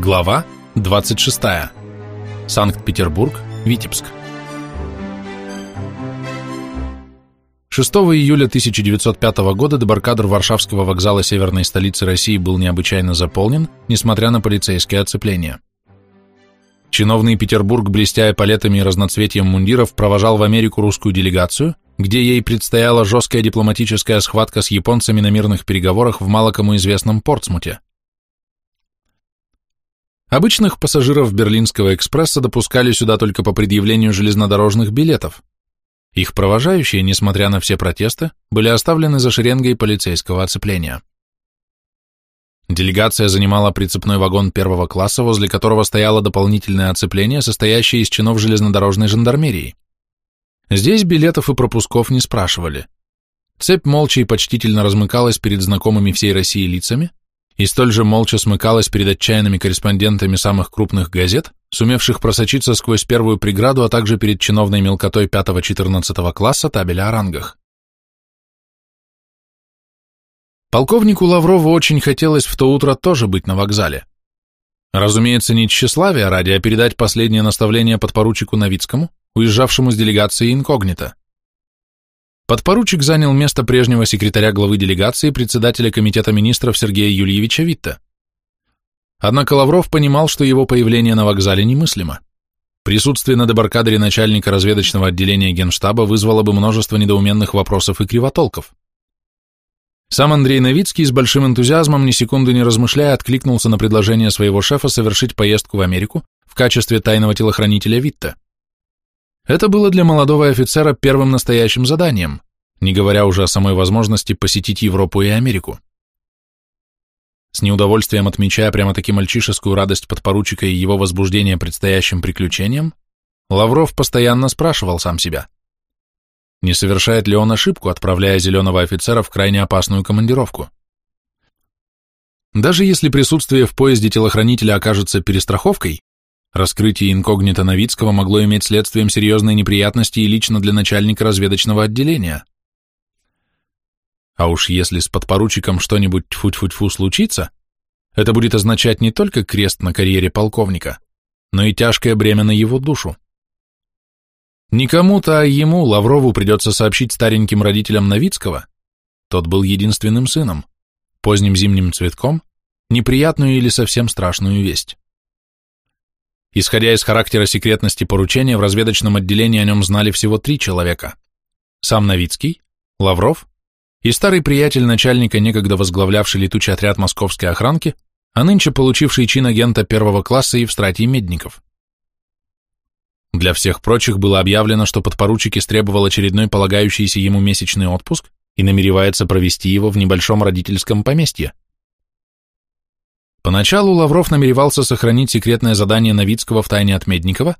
Глава 26. Санкт-Петербург, Витебск. 6 июля 1905 года дебаркадер Варшавского вокзала северной столицы России был необычайно заполнен, несмотря на полицейское оцепление. Чиновный Петербург, блестя палетами и разноцветием мундиров, провожал в Америку русскую делегацию, где ей предстояла жесткая дипломатическая схватка с японцами на мирных переговорах в мало кому известном Портсмуте. Обычных пассажиров Берлинского экспресса допускали сюда только по предъявлению железнодорожных билетов. Их провожающие, несмотря на все протесты, были оставлены за шеренгой полицейского оцепления. Делегация занимала прицепной вагон первого класса, возле которого стояло дополнительное оцепление, состоящее из чинов железнодорожной жандармерии. Здесь билетов и пропусков не спрашивали. Цепь молча и почтительно размыкалась перед знакомыми всей России лицами, и столь же молча смыкалась перед отчаянными корреспондентами самых крупных газет, сумевших просочиться сквозь первую преграду, а также перед чиновной мелкотой 5-14 класса табеля о рангах. Полковнику Лаврову очень хотелось в то утро тоже быть на вокзале. Разумеется, не тщеславие ради, а передать последнее наставление подпоручику Новицкому, уезжавшему с делегацией инкогнито. Подпоручик занял место прежнего секретаря главы делегации председателя комитета министров Сергея Юльевича Витта. Однако Лавров понимал, что его появление на вокзале немыслимо. Присутствие на дебаркадере начальника разведочного отделения Генштаба вызвало бы множество недоуменных вопросов и кривотолков. Сам Андрей Новицкий с большим энтузиазмом, ни секунды не размышляя, откликнулся на предложение своего шефа совершить поездку в Америку в качестве тайного телохранителя Витта. Это было для молодого офицера первым настоящим заданием, не говоря уже о самой возможности посетить Европу и Америку. С неудовольствием отмечая прямо-таки мальчишескую радость подпоручика и его возбуждение предстоящим приключением, Лавров постоянно спрашивал сам себя, не совершает ли он ошибку, отправляя зеленого офицера в крайне опасную командировку. Даже если присутствие в поезде телохранителя окажется перестраховкой, Раскрытие инкогнито Новицкого могло иметь следствием серьезные неприятности и лично для начальника разведочного отделения. А уж если с подпоручиком что-нибудь тьфу-тьфу-тьфу случится, это будет означать не только крест на карьере полковника, но и тяжкое бремя на его душу. Никому-то, а ему, Лаврову, придется сообщить стареньким родителям Новицкого, тот был единственным сыном, поздним зимним цветком, неприятную или совсем страшную весть. Исходя из характера секретности поручения, в разведочном отделении о нем знали всего три человека. Сам Новицкий, Лавров и старый приятель начальника, некогда возглавлявший летучий отряд московской охранки, а нынче получивший чин агента первого класса Евстратий Медников. Для всех прочих было объявлено, что подпоручик истребовал очередной полагающийся ему месячный отпуск и намеревается провести его в небольшом родительском поместье. Поначалу Лавров намеревался сохранить секретное задание Новицкого в тайне от Медникова,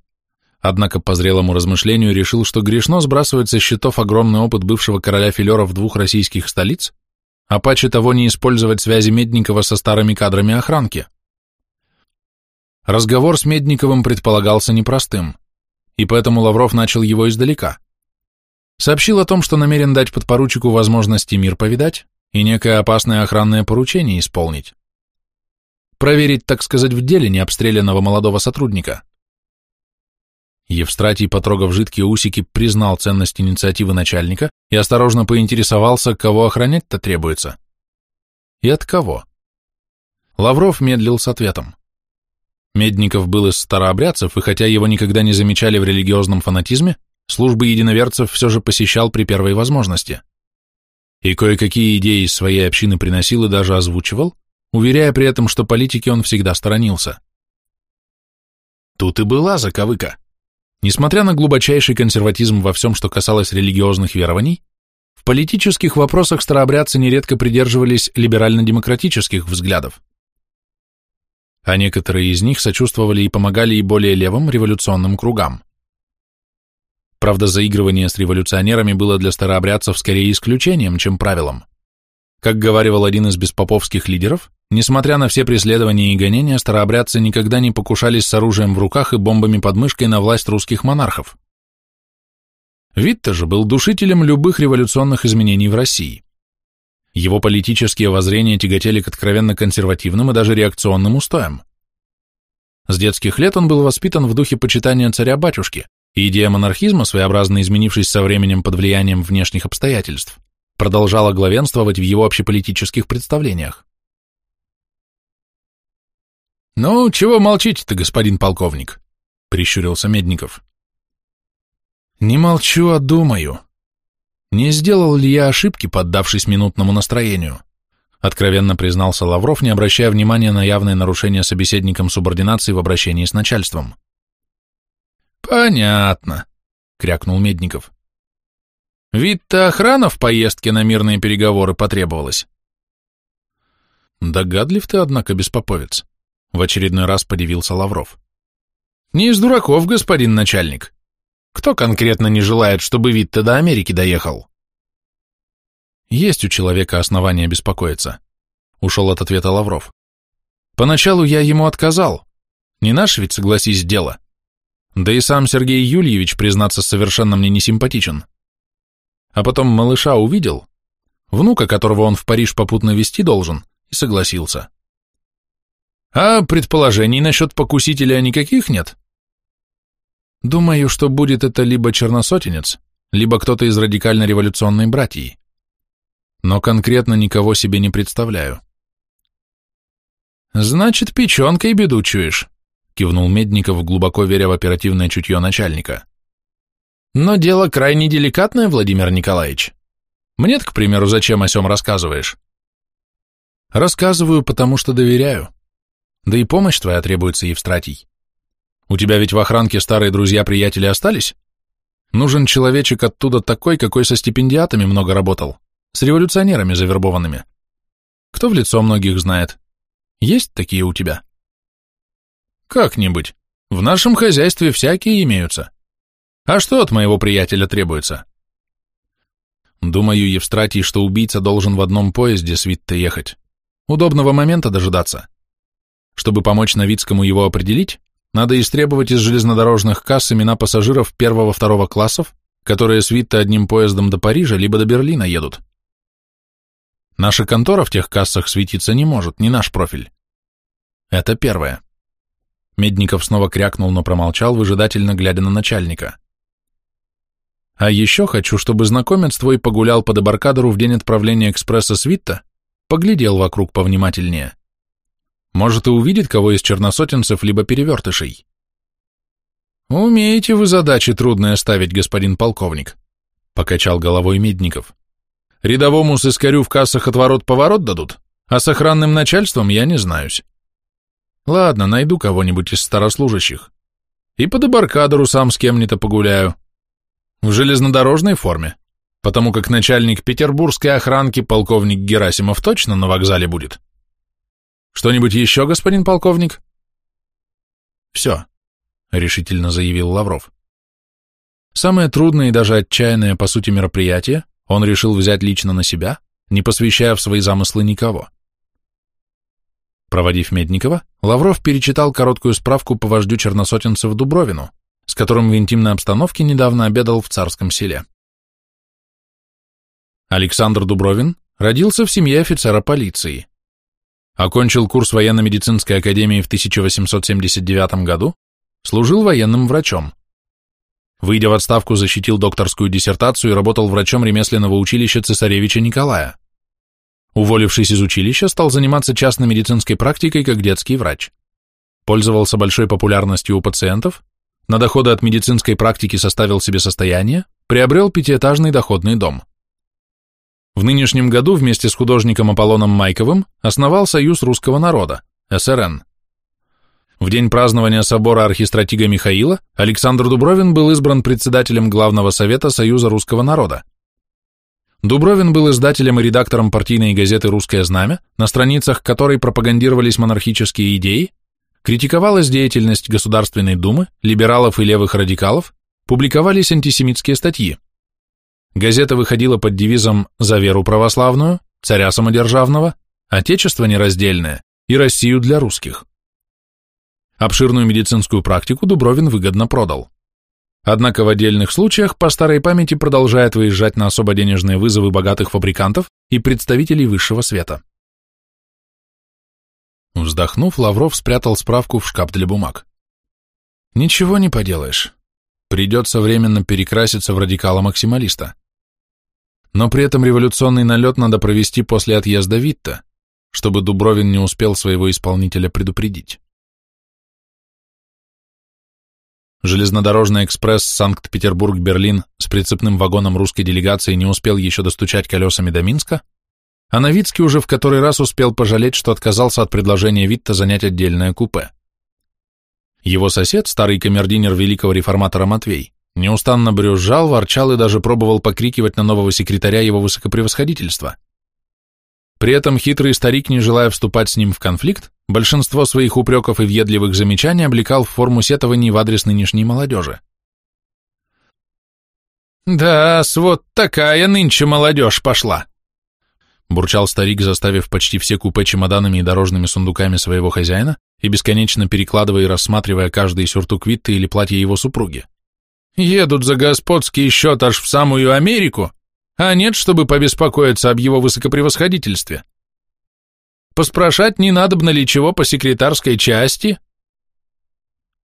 однако по зрелому размышлению решил, что грешно сбрасывать со счетов огромный опыт бывшего короля филеров двух российских столиц, а паче того не использовать связи Медникова со старыми кадрами охранки. Разговор с Медниковым предполагался непростым, и поэтому Лавров начал его издалека. Сообщил о том, что намерен дать подпоручику возможности мир повидать и некое опасное охранное поручение исполнить проверить, так сказать, в деле необстрелянного молодого сотрудника. Евстратий, потрогав жидкие усики, признал ценность инициативы начальника и осторожно поинтересовался, кого охранять-то требуется. И от кого? Лавров медлил с ответом. Медников был из старообрядцев, и хотя его никогда не замечали в религиозном фанатизме, службы единоверцев все же посещал при первой возможности. И кое-какие идеи из своей общины приносил и даже озвучивал, уверяя при этом, что политики он всегда сторонился. Тут и была заковыка. Несмотря на глубочайший консерватизм во всем, что касалось религиозных верований, в политических вопросах старообрядцы нередко придерживались либерально-демократических взглядов. А некоторые из них сочувствовали и помогали и более левым революционным кругам. Правда, заигрывание с революционерами было для старообрядцев скорее исключением, чем правилом. Как говаривал один из беспоповских лидеров, Несмотря на все преследования и гонения, старообрядцы никогда не покушались с оружием в руках и бомбами под мышкой на власть русских монархов. Витте же был душителем любых революционных изменений в России. Его политические воззрения тяготели к откровенно консервативным и даже реакционным устоям. С детских лет он был воспитан в духе почитания царя-батюшки, и идея монархизма, своеобразно изменившись со временем под влиянием внешних обстоятельств, продолжала главенствовать в его общеполитических представлениях. «Ну, чего молчите-то, господин полковник?» — прищурился Медников. «Не молчу, а думаю. Не сделал ли я ошибки, поддавшись минутному настроению?» Откровенно признался Лавров, не обращая внимания на явное нарушение собеседником субординации в обращении с начальством. «Понятно», — крякнул Медников. «Вид-то охрана в поездке на мирные переговоры потребовалась». «Догадлив ты, однако, беспоповец», — в очередной раз подивился Лавров. «Не из дураков, господин начальник. Кто конкретно не желает, чтобы Витте до Америки доехал?» Есть у человека основания беспокоиться. Ушел от ответа Лавров. Поначалу я ему отказал. Не наш ведь, согласись, дело. Да и сам Сергей Юльевич, признаться, совершенно мне не симпатичен. А потом малыша увидел, внука, которого он в Париж попутно вести должен, и согласился. А предположений насчет покусителя никаких нет? Думаю, что будет это либо черносотенец, либо кто-то из радикально-революционной братьи но конкретно никого себе не представляю. «Значит, печенкой беду чуешь», — кивнул Медников, глубоко веря в оперативное чутье начальника. «Но дело крайне деликатное, Владимир Николаевич. Мне к примеру, зачем о сём рассказываешь?» «Рассказываю, потому что доверяю. Да и помощь твоя требуется, Евстратий. У тебя ведь в охранке старые друзья-приятели остались? Нужен человечек оттуда такой, какой со стипендиатами много работал. С революционерами завербованными. Кто в лицо многих знает? Есть такие у тебя? Как-нибудь. В нашем хозяйстве всякие имеются. А что от моего приятеля требуется? Думаю, Евстратий, что убийца должен в одном поезде с Витте ехать. Удобного момента дожидаться. Чтобы помочь Новицкому его определить, надо истребовать из железнодорожных касс имена пассажиров первого-второго классов, которые с Витте одним поездом до Парижа либо до Берлина едут. Наша контора в тех кассах светиться не может, не наш профиль. Это первое. Медников снова крякнул, но промолчал, выжидательно глядя на начальника. А еще хочу, чтобы знакомец твой погулял по дебаркадеру в день отправления экспресса Свитта, поглядел вокруг повнимательнее. Может, и увидит кого из черносотенцев либо перевертышей. «Умеете вы задачи трудные ставить, господин полковник», — покачал головой Медников. Рядовому сыскарю в кассах отворот-поворот дадут, а с охранным начальством я не знаюсь. Ладно, найду кого-нибудь из старослужащих. И по дебаркадеру сам с кем-нибудь погуляю. В железнодорожной форме, потому как начальник петербургской охранки полковник Герасимов точно на вокзале будет. Что-нибудь еще, господин полковник? Все, решительно заявил Лавров. Самое трудное и даже отчаянное по сути мероприятие он решил взять лично на себя, не посвящая в свои замыслы никого. Проводив Медникова, Лавров перечитал короткую справку по вождю черносотенцев Дубровину, с которым в интимной обстановке недавно обедал в царском селе. Александр Дубровин родился в семье офицера полиции. Окончил курс военно-медицинской академии в 1879 году, служил военным врачом. Выйдя в отставку, защитил докторскую диссертацию и работал врачом ремесленного училища цесаревича Николая. Уволившись из училища, стал заниматься частной медицинской практикой как детский врач. Пользовался большой популярностью у пациентов, на доходы от медицинской практики составил себе состояние, приобрел пятиэтажный доходный дом. В нынешнем году вместе с художником Аполлоном Майковым основал Союз русского народа, СРН. В день празднования собора архистратига Михаила Александр Дубровин был избран председателем Главного совета Союза русского народа. Дубровин был издателем и редактором партийной газеты «Русское знамя», на страницах которой пропагандировались монархические идеи, критиковалась деятельность Государственной Думы, либералов и левых радикалов, публиковались антисемитские статьи. Газета выходила под девизом «За веру православную», «Царя самодержавного», «Отечество нераздельное» и «Россию для русских». Обширную медицинскую практику Дубровин выгодно продал. Однако в отдельных случаях по старой памяти продолжает выезжать на особо денежные вызовы богатых фабрикантов и представителей высшего света. Вздохнув, Лавров спрятал справку в шкаф для бумаг. Ничего не поделаешь. Придется временно перекраситься в радикала-максималиста. Но при этом революционный налет надо провести после отъезда Витта, чтобы Дубровин не успел своего исполнителя предупредить. Железнодорожный экспресс Санкт-Петербург-Берлин с прицепным вагоном русской делегации не успел еще достучать колесами до Минска, а Новицкий уже в который раз успел пожалеть, что отказался от предложения Витта занять отдельное купе. Его сосед, старый камердинер великого реформатора Матвей, неустанно брюзжал, ворчал и даже пробовал покрикивать на нового секретаря его высокопревосходительства. При этом хитрый старик, не желая вступать с ним в конфликт, большинство своих упреков и въедливых замечаний облекал в форму сетований в адрес нынешней молодежи. «Да, вот такая нынче молодежь пошла!» Бурчал старик, заставив почти все купе чемоданами и дорожными сундуками своего хозяина и бесконечно перекладывая и рассматривая каждый сюртук Витта или платье его супруги. «Едут за господский счет аж в самую Америку, а нет, чтобы побеспокоиться об его высокопревосходительстве. Поспрашать не надо ли чего по секретарской части?»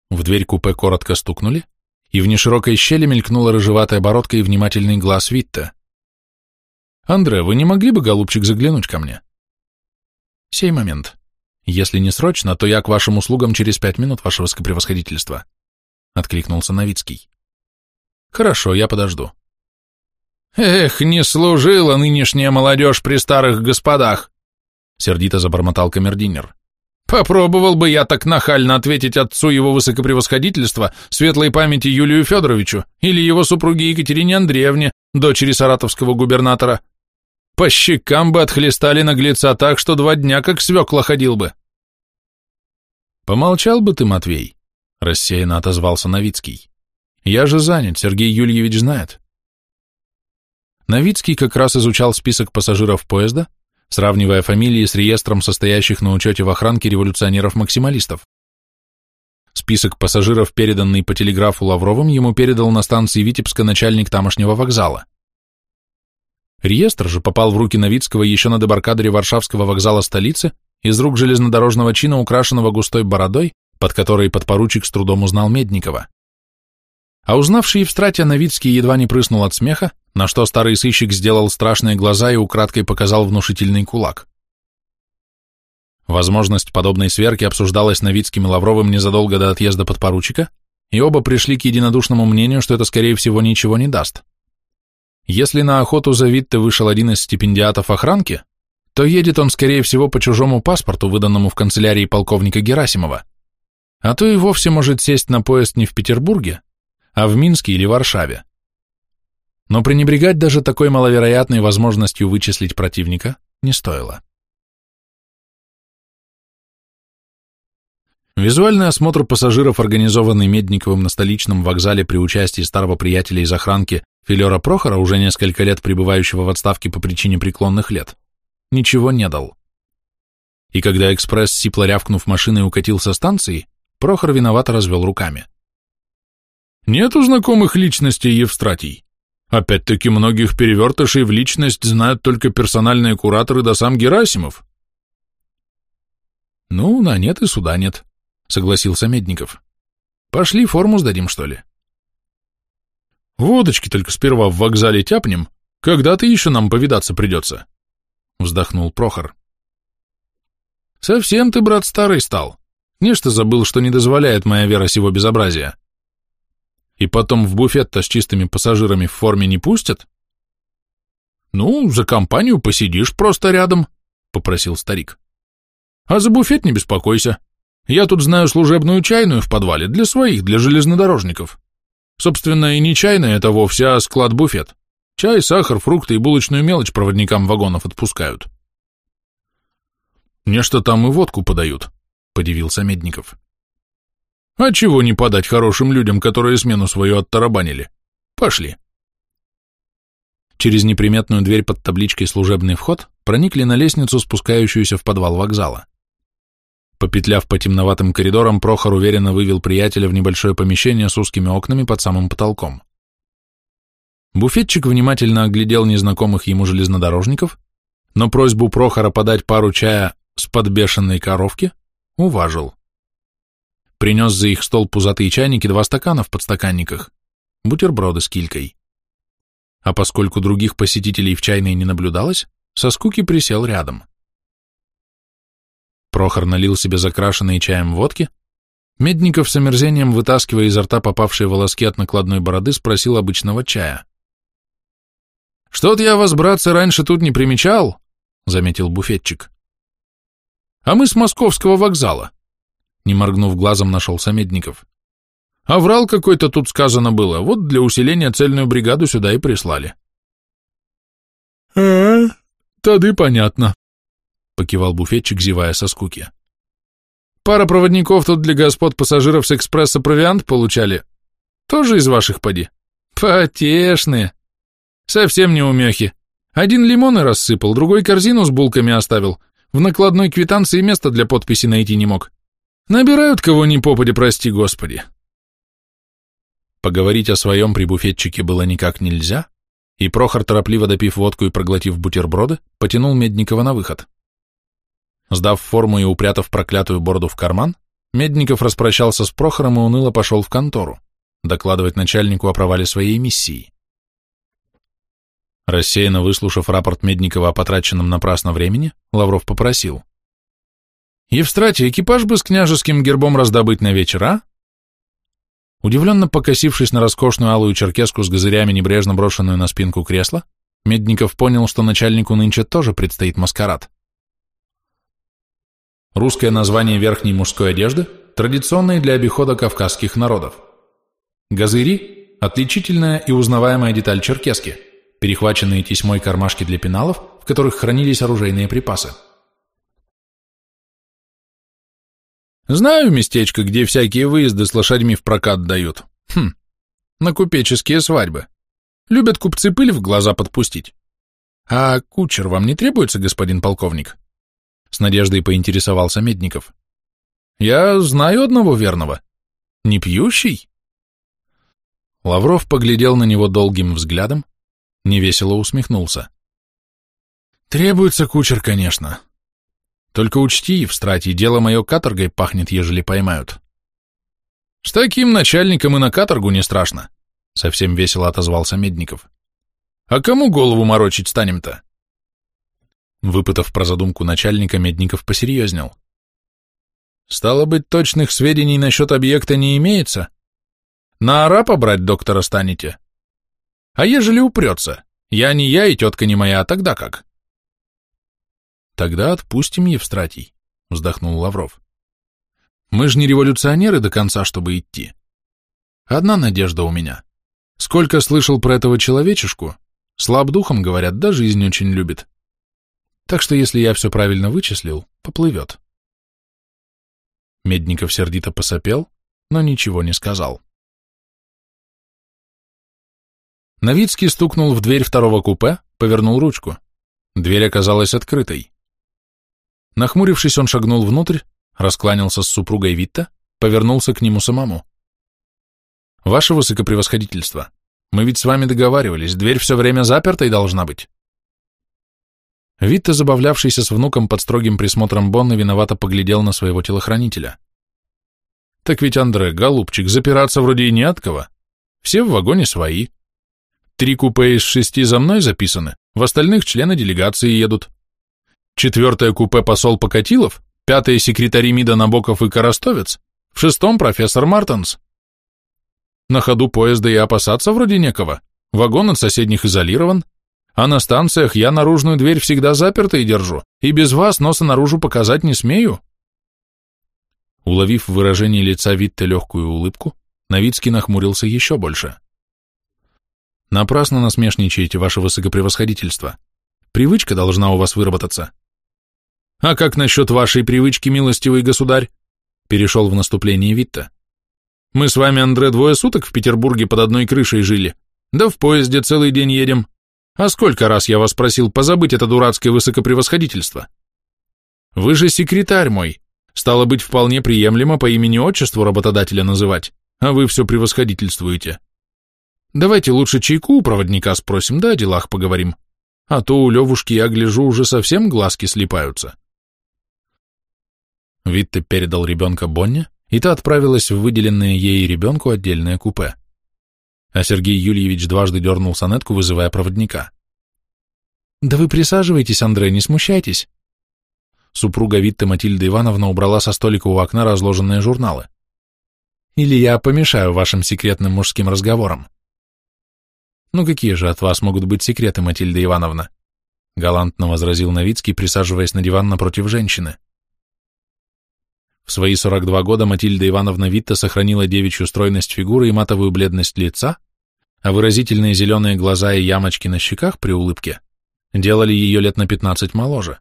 В дверь купе коротко стукнули, и в неширокой щели мелькнула рыжеватая бородка и внимательный глаз Витта. «Андре, вы не могли бы, голубчик, заглянуть ко мне?» «Сей момент. Если не срочно, то я к вашим услугам через пять минут, ваше высокопревосходительство», — откликнулся Новицкий. «Хорошо, я подожду». «Эх, не служила нынешняя молодежь при старых господах!» — сердито забормотал камердинер. «Попробовал бы я так нахально ответить отцу его высокопревосходительства, светлой памяти Юлию Федоровичу, или его супруге Екатерине Андреевне, дочери саратовского губернатора. По щекам бы отхлестали наглеца так, что два дня как свекла ходил бы». «Помолчал бы ты, Матвей», — рассеянно отозвался Новицкий. «Я же занят, Сергей Юльевич знает». Новицкий как раз изучал список пассажиров поезда, сравнивая фамилии с реестром состоящих на учете в охранке революционеров-максималистов. Список пассажиров, переданный по телеграфу Лавровым, ему передал на станции Витебска начальник тамошнего вокзала. Реестр же попал в руки Новицкого еще на дебаркадере Варшавского вокзала столицы из рук железнодорожного чина, украшенного густой бородой, под которой подпоручик с трудом узнал Медникова. А узнавший Евстратия Новицкий едва не прыснул от смеха, на что старый сыщик сделал страшные глаза и украдкой показал внушительный кулак. Возможность подобной сверки обсуждалась Новицким и Лавровым незадолго до отъезда подпоручика, и оба пришли к единодушному мнению, что это, скорее всего, ничего не даст. Если на охоту за Витте вышел один из стипендиатов охранки, то едет он, скорее всего, по чужому паспорту, выданному в канцелярии полковника Герасимова, а то и вовсе может сесть на поезд не в Петербурге, а в Минске или Варшаве. Но пренебрегать даже такой маловероятной возможностью вычислить противника не стоило. Визуальный осмотр пассажиров, организованный Медниковым на столичном вокзале при участии старого приятеля из охранки Филера Прохора, уже несколько лет пребывающего в отставке по причине преклонных лет, ничего не дал. И когда экспресс, сипло рявкнув машиной, укатил со станции, Прохор виновато развел руками. «Нету знакомых личностей Евстратий. Опять-таки многих перевертышей в личность знают только персональные кураторы да сам Герасимов». «Ну, на нет и суда нет», — согласился Медников. «Пошли форму сдадим, что ли?» «Водочки только сперва в вокзале тяпнем, когда-то еще нам повидаться придется», — вздохнул Прохор. «Совсем ты, брат, старый стал. Нечто забыл, что не дозволяет моя вера сего безобразия. И потом в буфет-то с чистыми пассажирами в форме не пустят?» «Ну, за компанию посидишь просто рядом», — попросил старик. «А за буфет не беспокойся. Я тут знаю служебную чайную в подвале для своих, для железнодорожников. Собственно, и не чайная это вовсе, а склад-буфет. Чай, сахар, фрукты и булочную мелочь проводникам вагонов отпускают. Нечто там и водку подают, подивился Медников. А чего не подать хорошим людям, которые смену свою оттарабанили? Пошли. Через неприметную дверь под табличкой «Служебный вход» проникли на лестницу, спускающуюся в подвал вокзала. Попетляв по темноватым коридорам, Прохор уверенно вывел приятеля в небольшое помещение с узкими окнами под самым потолком. Буфетчик внимательно оглядел незнакомых ему железнодорожников, но просьбу Прохора подать пару чая с подбешенной коровки, уважил. Принес за их стол пузатые чайники два стакана в подстаканниках, бутерброды с килькой. А поскольку других посетителей в чайной не наблюдалось, со скуки присел рядом. Прохор налил себе закрашенные чаем водки, Медников с омерзением, вытаскивая изо рта попавшие волоски от накладной бороды, спросил обычного чая. «Что-то я вас, братцы, раньше тут не примечал», — заметил буфетчик. «А мы с московского вокзала», — не моргнув глазом, нашелся Медников. «А врал какой-то тут сказано было, вот для усиления цельную бригаду сюда и прислали». «А, тады понятно», — покивал буфетчик, зевая со скуки. «Пара проводников тут для господ пассажиров с экспресса провиант получали. Тоже из ваших поди? Потешные. Совсем не умехи. Один лимоны рассыпал, другой корзину с булками оставил. В накладной квитанции места для подписи найти не мог. Набирают кого ни попади, прости господи. Поговорить о своем при буфетчике было никак нельзя, и Прохор, торопливо допив водку и проглотив бутерброды, потянул Медникова на выход. Сдав форму и упрятав проклятую бороду в карман, Медников распрощался с Прохором и уныло пошел в контору, докладывать начальнику о провале своей миссии. Рассеянно выслушав рапорт Медникова о потраченном напрасно времени, Лавров попросил. «Евстратий, экипаж бы с княжеским гербом раздобыть на вечер, а?» Удивленно покосившись на роскошную алую черкеску с газырями, небрежно брошенную на спинку кресла, Медников понял, что начальнику нынче тоже предстоит маскарад. Русское название верхней мужской одежды, традиционное для обихода кавказских народов. Газыри – отличительная и узнаваемая деталь черкески – перехваченные тесьмой кармашки для пеналов, в которых хранились оружейные припасы. Знаю местечко, где всякие выезды с лошадьми в прокат дают. Хм, на купеческие свадьбы. Любят купцы пыль в глаза подпустить. А кучер вам не требуется, господин полковник? С надеждой поинтересовался Медников. Я знаю одного верного. Не пьющий? Лавров поглядел на него долгим взглядом, невесело усмехнулся. Требуется кучер, конечно. Только учти, в страте дело мое каторгой пахнет, ежели поймают. С таким начальником и на каторгу не страшно, совсем весело отозвался Медников. А кому голову морочить станем-то? Выпытав про задумку начальника, Медников посерьезнел. Стало быть, точных сведений насчет объекта не имеется? На арапа брать доктора станете? А ежели упрется? Я не я и тетка не моя, а тогда как? Тогда отпустим Евстратий, вздохнул Лавров. Мы же не революционеры до конца, чтобы идти. Одна надежда у меня. Сколько слышал про этого человечешку, слаб духом, говорят, да жизнь очень любит. Так что если я все правильно вычислил, поплывет. Медников сердито посопел, но ничего не сказал. Новицкий стукнул в дверь второго купе, повернул ручку. Дверь оказалась открытой. Нахмурившись, он шагнул внутрь, раскланялся с супругой Витта, повернулся к нему самому. «Ваше высокопревосходительство, мы ведь с вами договаривались, дверь все время запертой должна быть». Витта, забавлявшийся с внуком под строгим присмотром Бонна, виновато поглядел на своего телохранителя. «Так ведь, Андре, голубчик, запираться вроде и не от кого. Все в вагоне свои, Три купе из шести за мной записаны, в остальных члены делегации едут. Четвертое купе посол Покатилов, пятое секретари МИДа Набоков и Коростовец, в шестом профессор Мартенс. На ходу поезда и опасаться вроде некого, вагон от соседних изолирован, а на станциях я наружную дверь всегда запертой держу, и без вас носа наружу показать не смею. Уловив выражение лица Витте легкую улыбку, Новицкий нахмурился еще больше. Напрасно насмешничаете, ваше высокопревосходительство. Привычка должна у вас выработаться. А как насчет вашей привычки, милостивый государь? Перешел в наступление Витта. Мы с вами, Андре, двое суток в Петербурге под одной крышей жили. Да в поезде целый день едем. А сколько раз я вас просил позабыть это дурацкое высокопревосходительство? Вы же секретарь мой. Стало быть, вполне приемлемо по имени-отчеству работодателя называть, а вы все превосходительствуете. Давайте лучше чайку у проводника спросим, да о делах поговорим. А то у Левушки, я гляжу, уже совсем глазки слипаются. Витте передал ребенка Бонне, и та отправилась в выделенное ей ребенку отдельное купе. А Сергей Юльевич дважды дернул сонетку, вызывая проводника. «Да вы присаживайтесь, Андрей, не смущайтесь». Супруга Витте Матильда Ивановна убрала со столика у окна разложенные журналы. «Или я помешаю вашим секретным мужским разговорам?» «Ну какие же от вас могут быть секреты, Матильда Ивановна?» галантно возразил Новицкий, присаживаясь на диван напротив женщины. В свои 42 года Матильда Ивановна Витта сохранила девичью стройность фигуры и матовую бледность лица, а выразительные зеленые глаза и ямочки на щеках при улыбке делали ее лет на 15 моложе.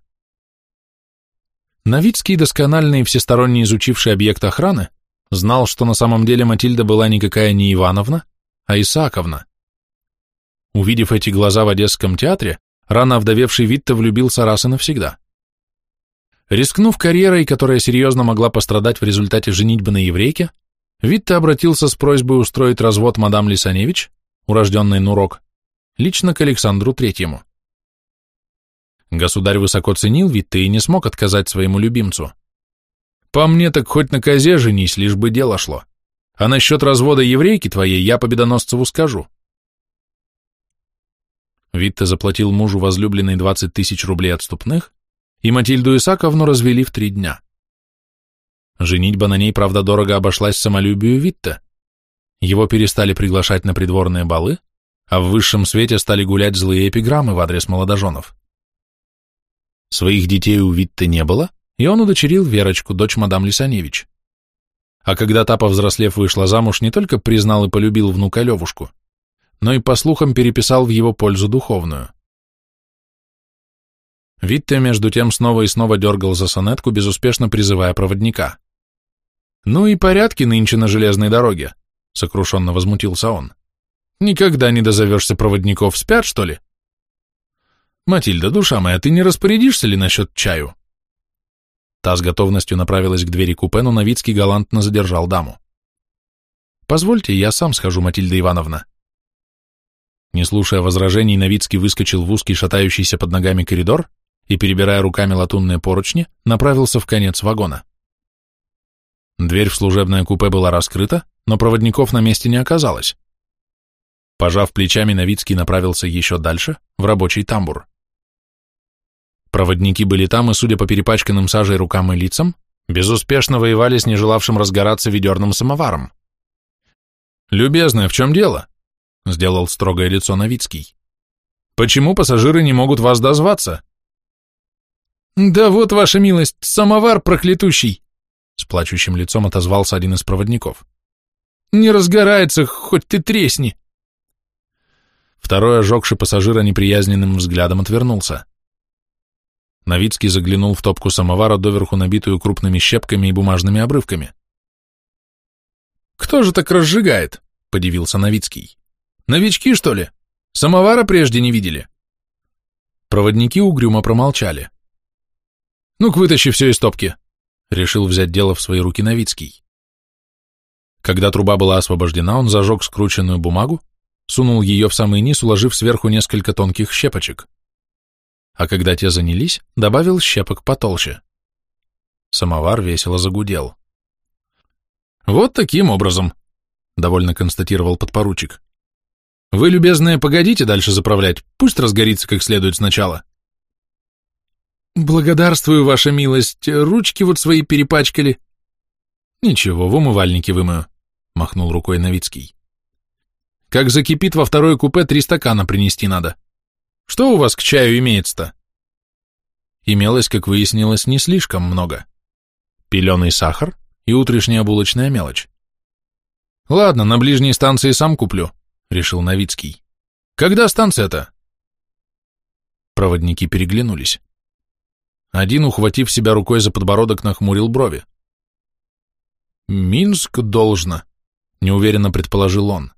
Новицкий, досконально и всесторонне изучивший объект охраны, знал, что на самом деле Матильда была никакая не Ивановна, а Исааковна. Увидев эти глаза в Одесском театре, рано овдовевший Витте влюбился раз и навсегда. Рискнув карьерой, которая серьезно могла пострадать в результате женитьбы на еврейке, Витте обратился с просьбой устроить развод мадам Лисаневич, урожденной Нурок, лично к Александру Третьему. Государь высоко ценил Витте и не смог отказать своему любимцу. «По мне так хоть на козе женись, лишь бы дело шло. А насчет развода еврейки твоей я Победоносцеву скажу». Витте заплатил мужу возлюбленной 20 тысяч рублей отступных, и Матильду Исаковну развели в три дня. Женитьба на ней, правда, дорого обошлась самолюбию Витте. Его перестали приглашать на придворные балы, а в высшем свете стали гулять злые эпиграммы в адрес молодоженов. Своих детей у Витте не было, и он удочерил Верочку, дочь мадам Лисаневич. А когда та, повзрослев, вышла замуж, не только признал и полюбил внука Левушку, но и, по слухам, переписал в его пользу духовную. Витте, между тем, снова и снова дергал за сонетку, безуспешно призывая проводника. «Ну и порядки нынче на железной дороге», — сокрушенно возмутился он. «Никогда не дозовешься проводников, спят, что ли?» «Матильда, душа моя, ты не распорядишься ли насчет чаю?» Та с готовностью направилась к двери купе, но Новицкий галантно задержал даму. «Позвольте, я сам схожу, Матильда Ивановна». Не слушая возражений, Новицкий выскочил в узкий шатающийся под ногами коридор и, перебирая руками латунные поручни, направился в конец вагона. Дверь в служебное купе была раскрыта, но проводников на месте не оказалось. Пожав плечами, Новицкий направился еще дальше, в рабочий тамбур. Проводники были там и, судя по перепачканным сажей рукам и лицам, безуспешно воевали с нежелавшим разгораться ведерным самоваром. «Любезная, в чем дело?» — сделал строгое лицо Новицкий. «Почему пассажиры не могут вас дозваться?» «Да вот, ваша милость, самовар проклятущий!» С плачущим лицом отозвался один из проводников. «Не разгорается, хоть ты тресни!» Второй, ожегший пассажира неприязненным взглядом, отвернулся. Новицкий заглянул в топку самовара, доверху набитую крупными щепками и бумажными обрывками. «Кто же так разжигает?» — подивился Новицкий. «Новички, что ли? Самовара прежде не видели?» Проводники угрюмо промолчали. «Ну-ка, вытащи все из топки», — решил взять дело в свои руки Новицкий. Когда труба была освобождена, он зажег скрученную бумагу, сунул ее в самый низ, уложив сверху несколько тонких щепочек. А когда те занялись, добавил щепок потолще. Самовар весело загудел. «Вот таким образом», — довольно констатировал подпоручик. «Вы, любезные, погодите дальше заправлять, пусть разгорится как следует сначала». «Благодарствую, ваша милость, ручки вот свои перепачкали». «Ничего, в умывальнике вымою», — махнул рукой Новицкий. «Как закипит во второе купе, три стакана принести надо. Что у вас к чаю имеется-то?» Имелось, как выяснилось, не слишком много. Пеленый сахар и утрешняя булочная мелочь. «Ладно, на ближней станции сам куплю», — решил Новицкий. «Когда станция-то?» Проводники переглянулись. Один, ухватив себя рукой за подбородок, нахмурил брови. «Минск должно», — неуверенно предположил он.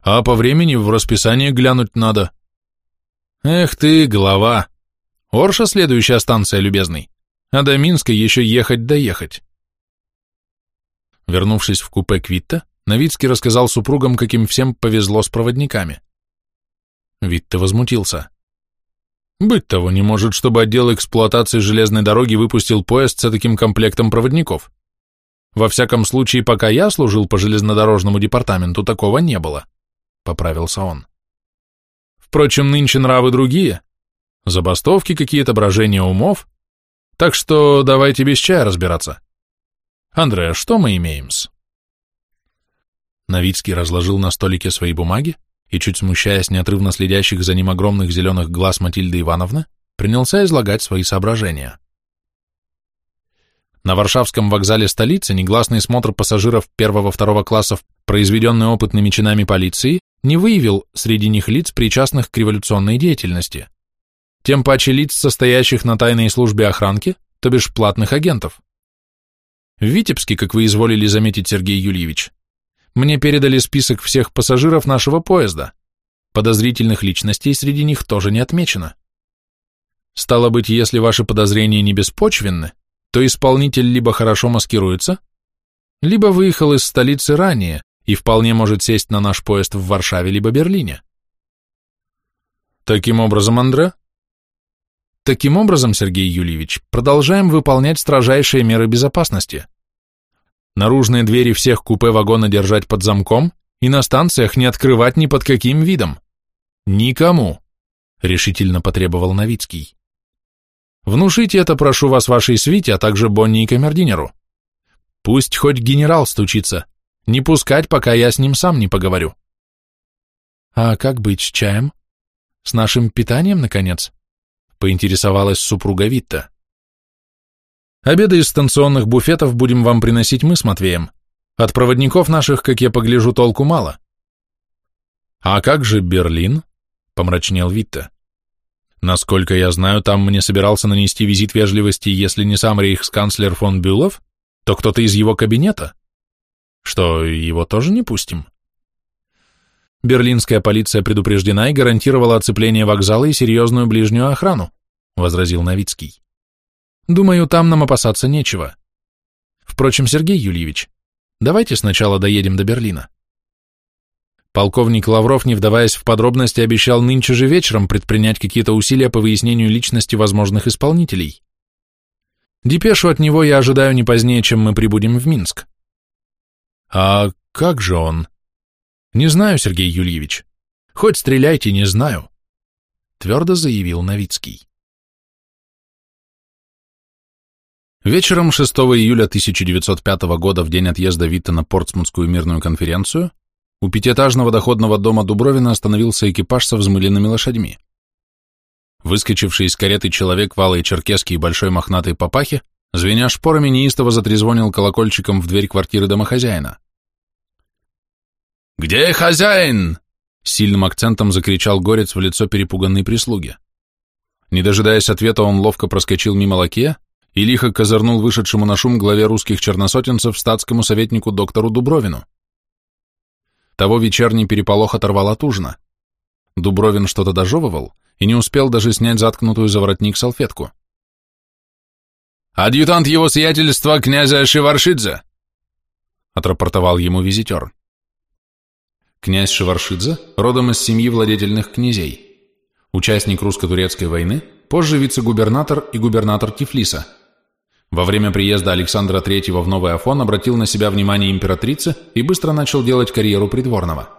«А по времени в расписание глянуть надо». «Эх ты, голова! Орша следующая станция, любезный, а до Минска еще ехать доехать». Вернувшись в купе Квитта, Новицкий рассказал супругам, каким всем повезло с проводниками. Витте возмутился. Быть того не может, чтобы отдел эксплуатации железной дороги выпустил поезд с таким комплектом проводников. Во всяком случае, пока я служил по железнодорожному департаменту, такого не было, — поправился он. Впрочем, нынче нравы другие. Забастовки какие-то, брожения умов. Так что давайте без чая разбираться. Андреа, что мы имеем-с? Новицкий разложил на столике свои бумаги и, чуть смущаясь неотрывно следящих за ним огромных зеленых глаз Матильды Ивановны, принялся излагать свои соображения. На Варшавском вокзале столицы негласный смотр пассажиров первого-второго классов, произведенный опытными чинами полиции, не выявил среди них лиц, причастных к революционной деятельности. Тем паче лиц, состоящих на тайной службе охранки, то бишь платных агентов. В Витебске, как вы изволили заметить, Сергей Юльевич, мне передали список всех пассажиров нашего поезда. Подозрительных личностей среди них тоже не отмечено. Стало быть, если ваши подозрения не беспочвенны, то исполнитель либо хорошо маскируется, либо выехал из столицы ранее и вполне может сесть на наш поезд в Варшаве либо Берлине. Таким образом, Андре? Таким образом, Сергей Юльевич, продолжаем выполнять строжайшие меры безопасности наружные двери всех купе вагона держать под замком и на станциях не открывать ни под каким видом. Никому, решительно потребовал Новицкий. Внушите это, прошу вас, вашей свите, а также Бонни и камердинеру. Пусть хоть генерал стучится, не пускать, пока я с ним сам не поговорю. А как быть с чаем? С нашим питанием, наконец? Поинтересовалась супруга Витта. Обеды из станционных буфетов будем вам приносить мы с Матвеем. От проводников наших, как я погляжу, толку мало. А как же Берлин? Помрачнел Витте. Насколько я знаю, там мне собирался нанести визит вежливости, если не сам рейхсканцлер фон Бюлов, то кто-то из его кабинета. Что, его тоже не пустим? Берлинская полиция предупреждена и гарантировала оцепление вокзала и серьезную ближнюю охрану, возразил Новицкий. Думаю, там нам опасаться нечего. Впрочем, Сергей Юльевич, давайте сначала доедем до Берлина. Полковник Лавров, не вдаваясь в подробности, обещал нынче же вечером предпринять какие-то усилия по выяснению личности возможных исполнителей. Депешу от него я ожидаю не позднее, чем мы прибудем в Минск. А как же он? Не знаю, Сергей Юльевич. Хоть стреляйте, не знаю, твердо заявил Новицкий. Вечером 6 июля 1905 года, в день отъезда Витта на Портсмутскую мирную конференцию, у пятиэтажного доходного дома Дубровина остановился экипаж со взмыленными лошадьми. Выскочивший из кареты человек в алой черкеске и большой мохнатой папахе, звеня шпорами, неистово затрезвонил колокольчиком в дверь квартиры домохозяина. «Где хозяин?» Сильным акцентом закричал горец в лицо перепуганной прислуги. Не дожидаясь ответа, он ловко проскочил мимо лакея, и лихо козырнул вышедшему на шум главе русских черносотенцев статскому советнику доктору Дубровину. Того вечерний переполох оторвал от ужина. Дубровин что-то дожевывал и не успел даже снять заткнутую за воротник салфетку. «Адъютант его сиятельства князя Шиваршидзе!» отрапортовал ему визитер. Князь Шиваршидзе родом из семьи владетельных князей, участник русско-турецкой войны, позже вице-губернатор и губернатор Тифлиса – во время приезда Александра III в Новый Афон обратил на себя внимание императрицы и быстро начал делать карьеру придворного.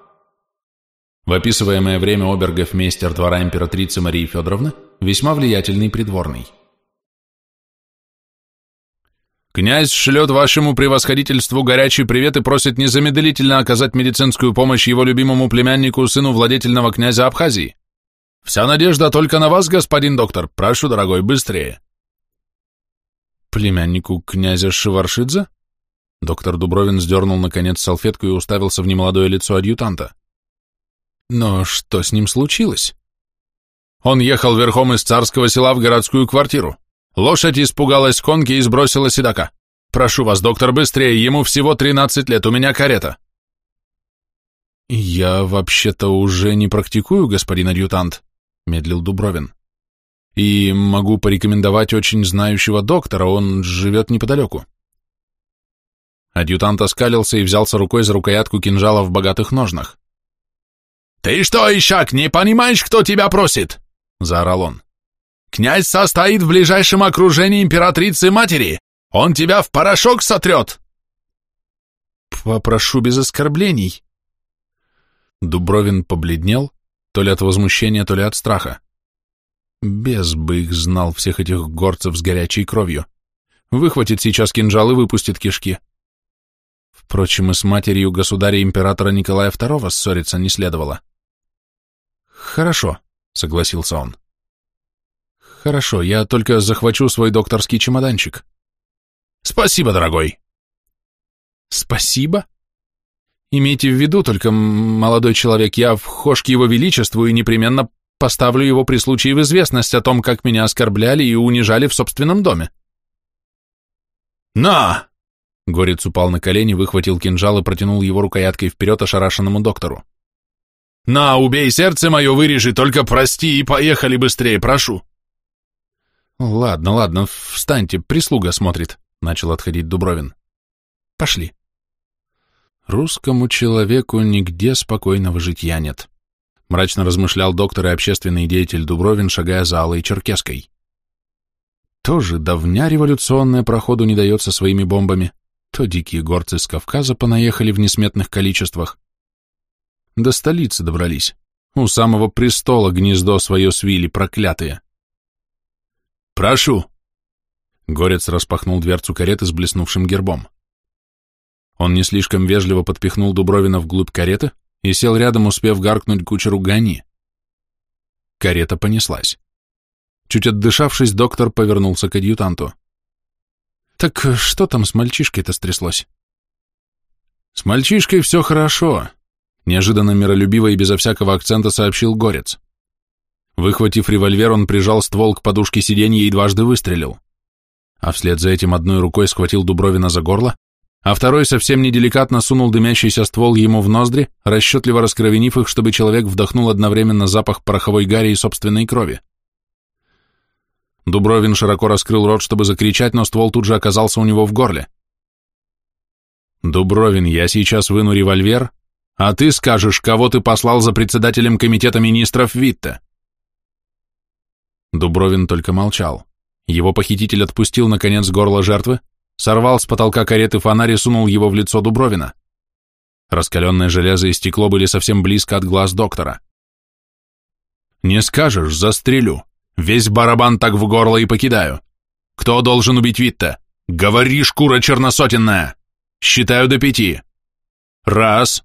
В описываемое время обергофмейстер двора императрицы Марии Федоровны весьма влиятельный придворный. «Князь шлет вашему превосходительству горячий привет и просит незамедлительно оказать медицинскую помощь его любимому племяннику, сыну владетельного князя Абхазии. Вся надежда только на вас, господин доктор. Прошу, дорогой, быстрее». Племяннику князя Шиваршидзе? Доктор Дубровин сдернул наконец салфетку и уставился в немолодое лицо адъютанта. Но что с ним случилось? Он ехал верхом из царского села в городскую квартиру. Лошадь испугалась конки и сбросила седока. Прошу вас, доктор, быстрее, ему всего тринадцать лет, у меня карета. Я вообще-то уже не практикую, господин адъютант, медлил Дубровин. И могу порекомендовать очень знающего доктора, он живет неподалеку. Адъютант оскалился и взялся рукой за рукоятку кинжала в богатых ножнах. «Ты что, Ишак, не понимаешь, кто тебя просит?» — заорал он. Князь состоит в ближайшем окружении императрицы-матери! Он тебя в порошок сотрет!» «Попрошу без оскорблений». Дубровин побледнел, то ли от возмущения, то ли от страха. Без бы их знал всех этих горцев с горячей кровью. Выхватит сейчас кинжал и выпустит кишки. Впрочем, и с матерью государя-императора Николая II ссориться не следовало. «Хорошо», — согласился он. «Хорошо, я только захвачу свой докторский чемоданчик». «Спасибо, дорогой». «Спасибо?» «Имейте в виду только, молодой человек, я вхож к его величеству и непременно поставлю его при случае в известность о том, как меня оскорбляли и унижали в собственном доме». «На!» Горец упал на колени, выхватил кинжал и протянул его рукояткой вперед ошарашенному доктору. «На, убей сердце мое, вырежи, только прости и поехали быстрее, прошу!» «Ладно, ладно, встаньте, прислуга смотрит», — начал отходить Дубровин. «Пошли». «Русскому человеку нигде спокойного житья нет», — мрачно размышлял доктор и общественный деятель Дубровин, шагая за Аллой Черкесской. «Тоже давня революционная проходу не дается своими бомбами, то дикие горцы с Кавказа понаехали в несметных количествах. До столицы добрались, у самого престола гнездо свое свили, проклятые». «Прошу!» Горец распахнул дверцу кареты с блеснувшим гербом. Он не слишком вежливо подпихнул Дубровина вглубь кареты и сел рядом, успев гаркнуть кучеру «Гони!». Карета понеслась. Чуть отдышавшись, доктор повернулся к адъютанту. «Так что там с мальчишкой-то стряслось?» «С мальчишкой все хорошо», — неожиданно миролюбиво и безо всякого акцента сообщил Горец. Выхватив револьвер, он прижал ствол к подушке сиденья и дважды выстрелил. А вслед за этим одной рукой схватил Дубровина за горло, а второй совсем неделикатно сунул дымящийся ствол ему в ноздри, расчетливо раскровенив их, чтобы человек вдохнул одновременно запах пороховой гари и собственной крови. Дубровин широко раскрыл рот, чтобы закричать, но ствол тут же оказался у него в горле. «Дубровин, я сейчас выну револьвер, а ты скажешь, кого ты послал за председателем комитета министров Витте». Дубровин только молчал. Его похититель отпустил, наконец, горло жертвы, сорвал с потолка кареты фонарь и сунул его в лицо Дубровина. Раскаленное железо и стекло были совсем близко от глаз доктора. «Не скажешь, застрелю. Весь барабан так в горло и покидаю. Кто должен убить Витта? Говори, шкура черносотенная! Считаю до пяти. Раз!»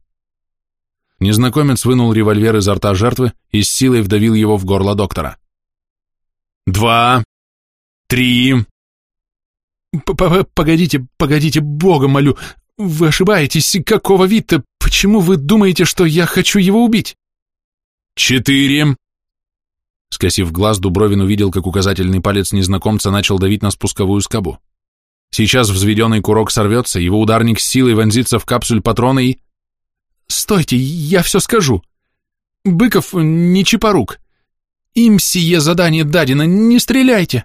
Незнакомец вынул револьвер изо рта жертвы и с силой вдавил его в горло доктора два, три...» «Погодите, погодите, Бога молю, вы ошибаетесь, какого вида? Почему вы думаете, что я хочу его убить?» «Четыре...» Скосив глаз, Дубровин увидел, как указательный палец незнакомца начал давить на спусковую скобу. Сейчас взведенный курок сорвется, его ударник с силой вонзится в капсуль патрона и... «Стойте, я все скажу. Быков не чипорук. Им сие задание дадено, не стреляйте!»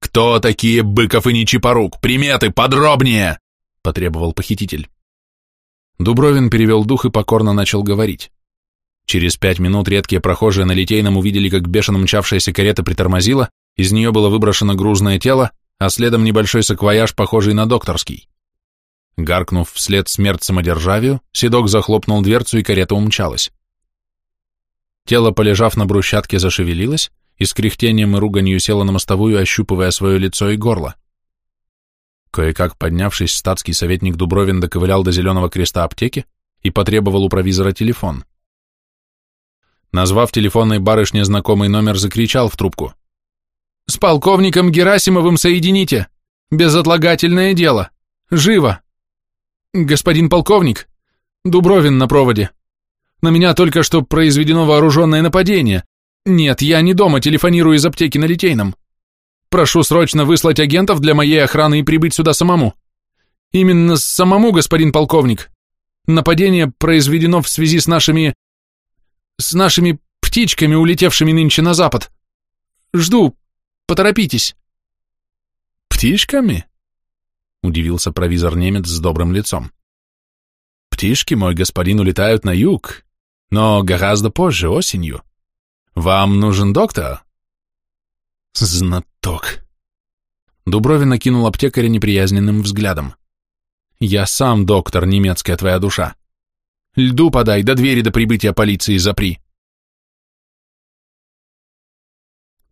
«Кто такие Быков и Нечипорук? Приметы подробнее!» — потребовал похититель. Дубровин перевел дух и покорно начал говорить. Через пять минут редкие прохожие на Литейном увидели, как бешено мчавшаяся карета притормозила, из нее было выброшено грузное тело, а следом небольшой саквояж, похожий на докторский. Гаркнув вслед смерть самодержавию, Седок захлопнул дверцу, и карета умчалась. Тело, полежав на брусчатке, зашевелилось и с кряхтением и руганью село на мостовую, ощупывая свое лицо и горло. Кое-как поднявшись, статский советник Дубровин доковылял до зеленого креста аптеки и потребовал у провизора телефон. Назвав телефонной барышне знакомый номер, закричал в трубку. «С полковником Герасимовым соедините! Безотлагательное дело! Живо! Господин полковник! Дубровин на проводе! На меня только что произведено вооруженное нападение. Нет, я не дома, телефонирую из аптеки на Литейном. Прошу срочно выслать агентов для моей охраны и прибыть сюда самому. Именно самому, господин полковник. Нападение произведено в связи с нашими... с нашими птичками, улетевшими нынче на запад. Жду. Поторопитесь. Птичками? Удивился провизор-немец с добрым лицом. Птички, мой господин, улетают на юг, но гораздо позже, осенью. Вам нужен доктор? Знаток. Дубровин окинул аптекаря неприязненным взглядом. Я сам доктор, немецкая твоя душа. Льду подай, до двери до прибытия полиции запри.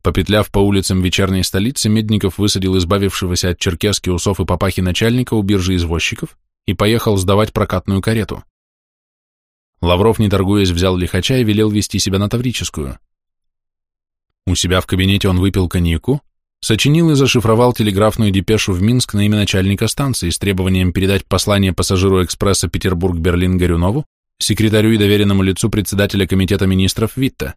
Попетляв по улицам вечерней столицы, Медников высадил избавившегося от черкески усов и папахи начальника у биржи извозчиков и поехал сдавать прокатную карету. Лавров, не торгуясь, взял лихача и велел вести себя на Таврическую. У себя в кабинете он выпил коньяку, сочинил и зашифровал телеграфную депешу в Минск на имя начальника станции с требованием передать послание пассажиру экспресса Петербург-Берлин Горюнову, секретарю и доверенному лицу председателя комитета министров Витта.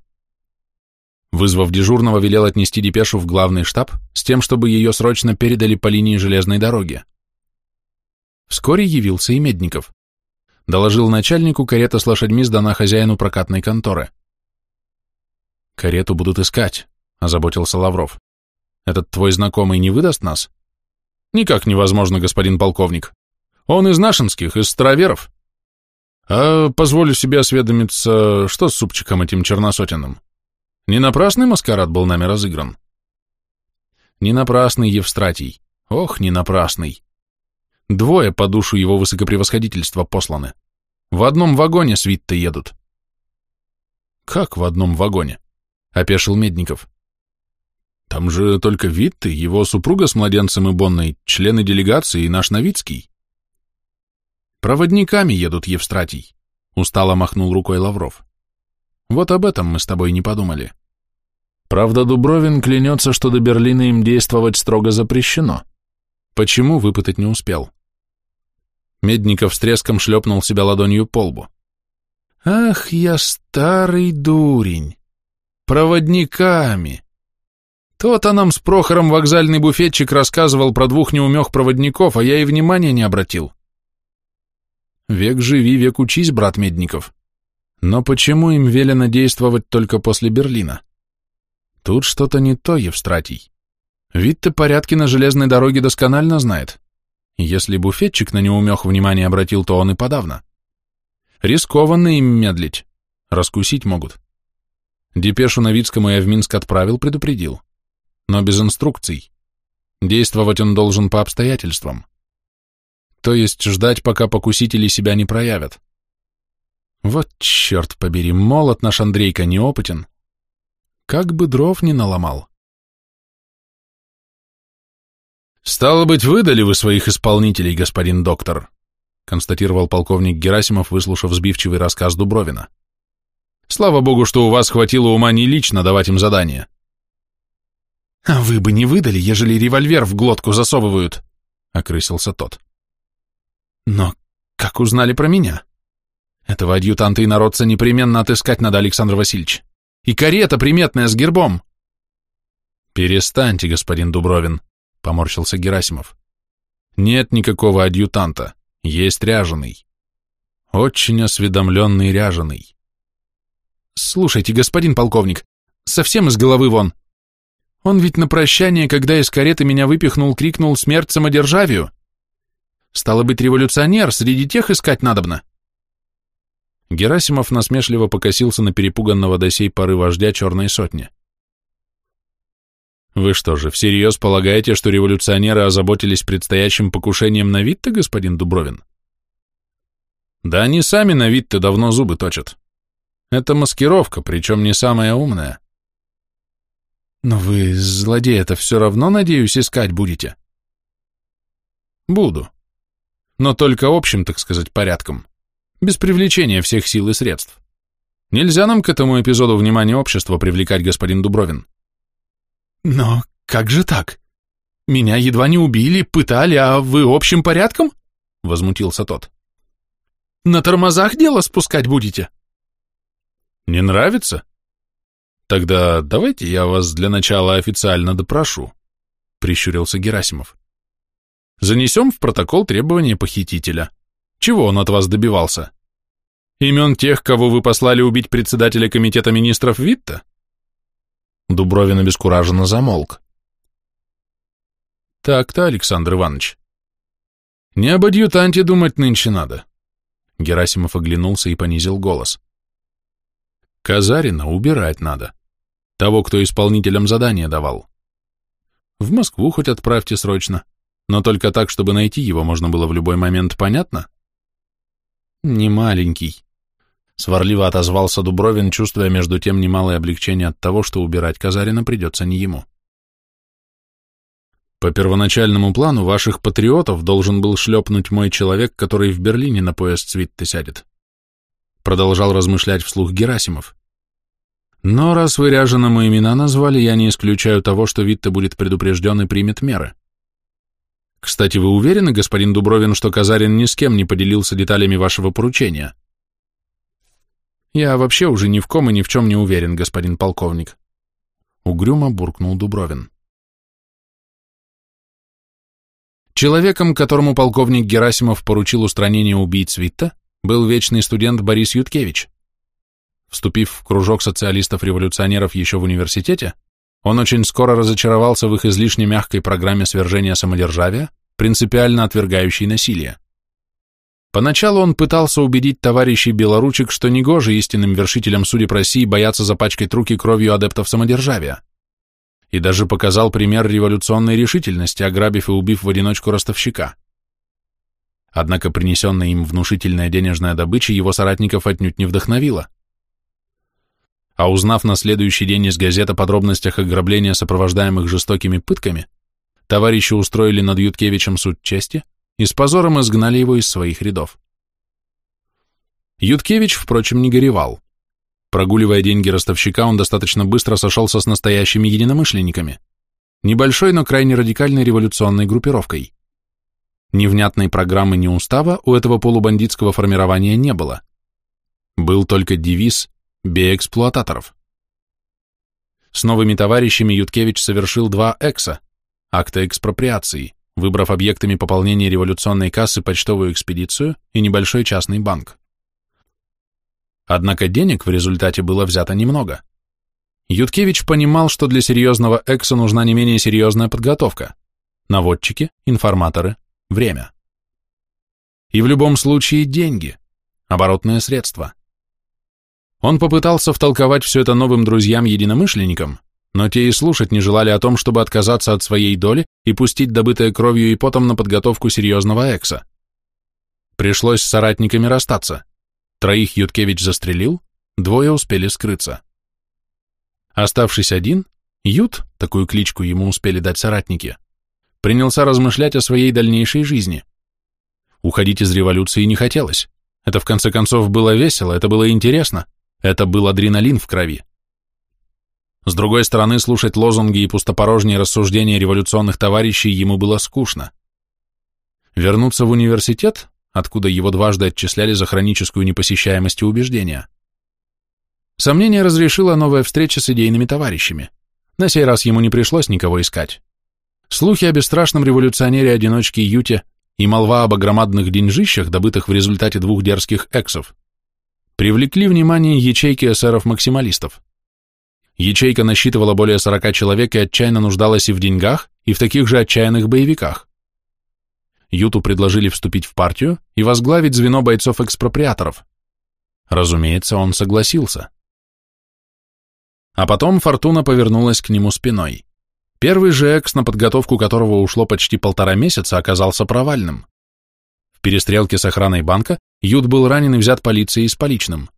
Вызвав дежурного, велел отнести депешу в главный штаб с тем, чтобы ее срочно передали по линии железной дороги. Вскоре явился и Медников. Доложил начальнику, карета с лошадьми сдана хозяину прокатной конторы. «Карету будут искать», — озаботился Лавров. «Этот твой знакомый не выдаст нас?» «Никак невозможно, господин полковник. Он из нашинских, из староверов. А позволю себе осведомиться, что с супчиком этим черносотенным? Не напрасный маскарад был нами разыгран?» «Не напрасный, Евстратий. Ох, не напрасный. Двое по душу его высокопревосходительства посланы. В одном вагоне с едут». «Как в одном вагоне?» Опешил Медников. Там же только Витты, его супруга с младенцем и Бонной, члены делегации и наш Новицкий. Проводниками едут, Евстратий, устало махнул рукой Лавров. Вот об этом мы с тобой не подумали. Правда, Дубровин клянется, что до Берлина им действовать строго запрещено. Почему, выпытать не успел. Медников с треском шлепнул себя ладонью по лбу. «Ах, я старый дурень! Проводниками. То-то нам с Прохором вокзальный буфетчик рассказывал про двух неумех проводников, а я и внимания не обратил. Век живи, век учись, брат Медников. Но почему им велено действовать только после Берлина? Тут что-то не то, Евстратий. Вид-то порядки на железной дороге досконально знает. Если буфетчик на неумех внимание обратил, то он и подавно. Рискованно им медлить. Раскусить могут. Депешу Новицкому я в Минск отправил, предупредил. Но без инструкций. Действовать он должен по обстоятельствам. То есть ждать, пока покусители себя не проявят. Вот черт побери, молот наш Андрейка неопытен. Как бы дров не наломал. «Стало быть, выдали вы своих исполнителей, господин доктор», констатировал полковник Герасимов, выслушав сбивчивый рассказ Дубровина. Слава богу, что у вас хватило ума не лично давать им задание. А вы бы не выдали, ежели револьвер в глотку засовывают, окрысился тот. Но как узнали про меня? Этого адъютанта и народца непременно отыскать надо, Александр Васильевич. И карета приметная с гербом. Перестаньте, господин Дубровин, поморщился Герасимов. Нет никакого адъютанта, есть ряженый. Очень осведомленный ряженый. Слушайте, господин полковник, совсем из головы вон. Он ведь на прощание, когда из кареты меня выпихнул, крикнул «Смерть самодержавию!» Стало быть, революционер, среди тех искать надобно. Герасимов насмешливо покосился на перепуганного до сей поры вождя черной сотни. Вы что же, всерьез полагаете, что революционеры озаботились предстоящим покушением на Витте, господин Дубровин? Да они сами на Витте давно зубы точат. Это маскировка, причем не самая умная. Но вы, злодея-то, все равно, надеюсь, искать будете? Буду. Но только общим, так сказать, порядком. Без привлечения всех сил и средств. Нельзя нам к этому эпизоду внимания общества привлекать, господин Дубровин. Но как же так? Меня едва не убили, пытали, а вы общим порядком? Возмутился тот. На тормозах дело спускать будете? Не нравится? Тогда давайте я вас для начала официально допрошу, прищурился Герасимов. Занесем в протокол требования похитителя. Чего он от вас добивался? Имен тех, кого вы послали убить председателя комитета министров Витта? Дубровин обескураженно замолк. Так-то, Александр Иванович. Не об адъютанте думать нынче надо. Герасимов оглянулся и понизил голос. Казарина убирать надо. Того, кто исполнителям задание давал. В Москву хоть отправьте срочно, но только так, чтобы найти его можно было в любой момент, понятно? Не маленький. Сварливо отозвался Дубровин, чувствуя между тем немалое облегчение от того, что убирать Казарина придется не ему. По первоначальному плану ваших патриотов должен был шлепнуть мой человек, который в Берлине на поезд Цвитте сядет. Продолжал размышлять вслух Герасимов. Но раз вы ряженому имена назвали, я не исключаю того, что Витте будет предупрежден и примет меры. Кстати, вы уверены, господин Дубровин, что Казарин ни с кем не поделился деталями вашего поручения? Я вообще уже ни в ком и ни в чем не уверен, господин полковник. Угрюмо буркнул Дубровин. Человеком, которому полковник Герасимов поручил устранение убийц Витта, был вечный студент Борис Юткевич. Вступив в кружок социалистов-революционеров еще в университете, он очень скоро разочаровался в их излишне мягкой программе свержения самодержавия, принципиально отвергающей насилие. Поначалу он пытался убедить товарищей белоручек, что негоже истинным вершителям судеб России бояться запачкать руки кровью адептов самодержавия и даже показал пример революционной решительности, ограбив и убив в одиночку ростовщика. Однако принесенная им внушительная денежная добыча его соратников отнюдь не вдохновила. А узнав на следующий день из газет о подробностях ограбления, сопровождаемых жестокими пытками, товарищи устроили над Юткевичем суд чести и с позором изгнали его из своих рядов. Юткевич, впрочем, не горевал. Прогуливая деньги ростовщика, он достаточно быстро сошелся с настоящими единомышленниками. Небольшой, но крайне радикальной революционной группировкой. Невнятной программы ни устава у этого полубандитского формирования не было. Был только девиз «Бей эксплуататоров». С новыми товарищами Юткевич совершил два экса, акта экспроприации, выбрав объектами пополнения революционной кассы почтовую экспедицию и небольшой частный банк. Однако денег в результате было взято немного. Юткевич понимал, что для серьезного экса нужна не менее серьезная подготовка. Наводчики, информаторы, время. И в любом случае деньги, оборотное средство. Он попытался втолковать все это новым друзьям-единомышленникам, но те и слушать не желали о том, чтобы отказаться от своей доли и пустить добытое кровью и потом на подготовку серьезного экса. Пришлось с соратниками расстаться. Троих Юткевич застрелил, двое успели скрыться. Оставшись один, Ют, такую кличку ему успели дать соратники, принялся размышлять о своей дальнейшей жизни. Уходить из революции не хотелось. Это в конце концов было весело, это было интересно, это был адреналин в крови. С другой стороны, слушать лозунги и пустопорожние рассуждения революционных товарищей ему было скучно. Вернуться в университет откуда его дважды отчисляли за хроническую непосещаемость и убеждения. Сомнение разрешила новая встреча с идейными товарищами. На сей раз ему не пришлось никого искать. Слухи о бесстрашном революционере-одиночке Юте и молва об огромадных деньжищах, добытых в результате двух дерзких эксов, привлекли внимание ячейки эсеров-максималистов. Ячейка насчитывала более 40 человек и отчаянно нуждалась и в деньгах, и в таких же отчаянных боевиках. Юту предложили вступить в партию и возглавить звено бойцов-экспроприаторов. Разумеется, он согласился. А потом Фортуна повернулась к нему спиной. Первый же экс, на подготовку которого ушло почти полтора месяца, оказался провальным. В перестрелке с охраной банка Ют был ранен и взят полицией с поличным.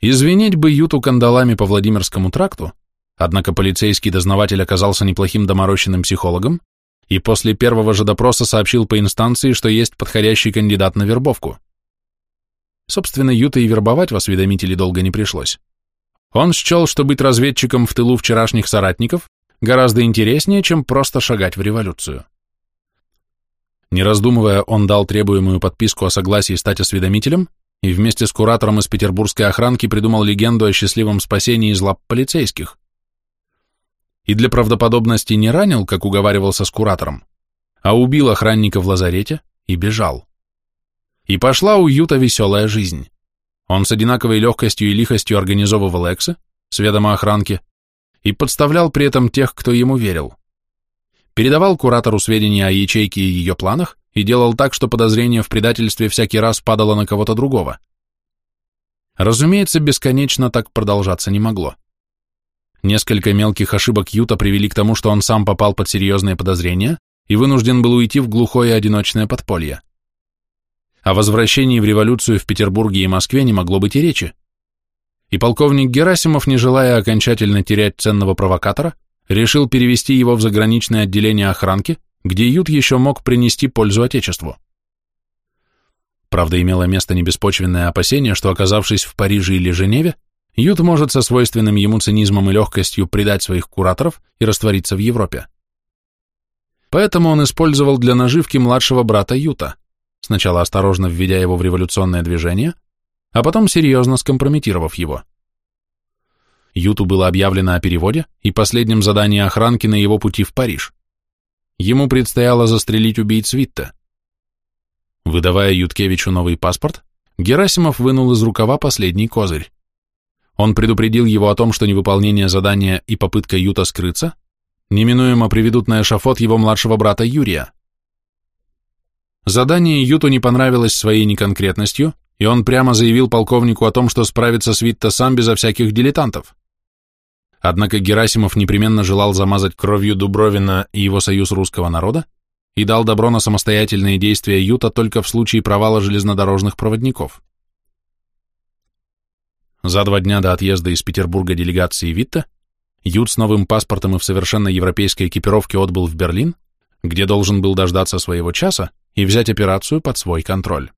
Извинить бы Юту кандалами по Владимирскому тракту, однако полицейский дознаватель оказался неплохим доморощенным психологом и после первого же допроса сообщил по инстанции, что есть подходящий кандидат на вербовку. Собственно, Юта и вербовать в осведомителей долго не пришлось. Он счел, что быть разведчиком в тылу вчерашних соратников гораздо интереснее, чем просто шагать в революцию. Не раздумывая, он дал требуемую подписку о согласии стать осведомителем и вместе с куратором из петербургской охранки придумал легенду о счастливом спасении из лап полицейских и для правдоподобности не ранил, как уговаривался с куратором, а убил охранника в лазарете и бежал. И пошла у Юта веселая жизнь. Он с одинаковой легкостью и лихостью организовывал эксы, с ведома охранки, и подставлял при этом тех, кто ему верил. Передавал куратору сведения о ячейке и ее планах и делал так, что подозрение в предательстве всякий раз падало на кого-то другого. Разумеется, бесконечно так продолжаться не могло. Несколько мелких ошибок Юта привели к тому, что он сам попал под серьезные подозрения и вынужден был уйти в глухое одиночное подполье. О возвращении в революцию в Петербурге и Москве не могло быть и речи. И полковник Герасимов, не желая окончательно терять ценного провокатора, решил перевести его в заграничное отделение охранки, где Ют еще мог принести пользу Отечеству. Правда, имело место небеспочвенное опасение, что, оказавшись в Париже или Женеве, Ют может со свойственным ему цинизмом и легкостью предать своих кураторов и раствориться в Европе. Поэтому он использовал для наживки младшего брата Юта, сначала осторожно введя его в революционное движение, а потом серьезно скомпрометировав его. Юту было объявлено о переводе и последнем задании охранки на его пути в Париж. Ему предстояло застрелить убийц Витта. Выдавая Юткевичу новый паспорт, Герасимов вынул из рукава последний козырь. Он предупредил его о том, что невыполнение задания и попытка Юта скрыться неминуемо приведут на эшафот его младшего брата Юрия. Задание Юту не понравилось своей неконкретностью, и он прямо заявил полковнику о том, что справится с Витта сам безо всяких дилетантов. Однако Герасимов непременно желал замазать кровью Дубровина и его союз русского народа и дал добро на самостоятельные действия Юта только в случае провала железнодорожных проводников. За два дня до отъезда из Петербурга делегации Витта Ют с новым паспортом и в совершенно европейской экипировке отбыл в Берлин, где должен был дождаться своего часа и взять операцию под свой контроль.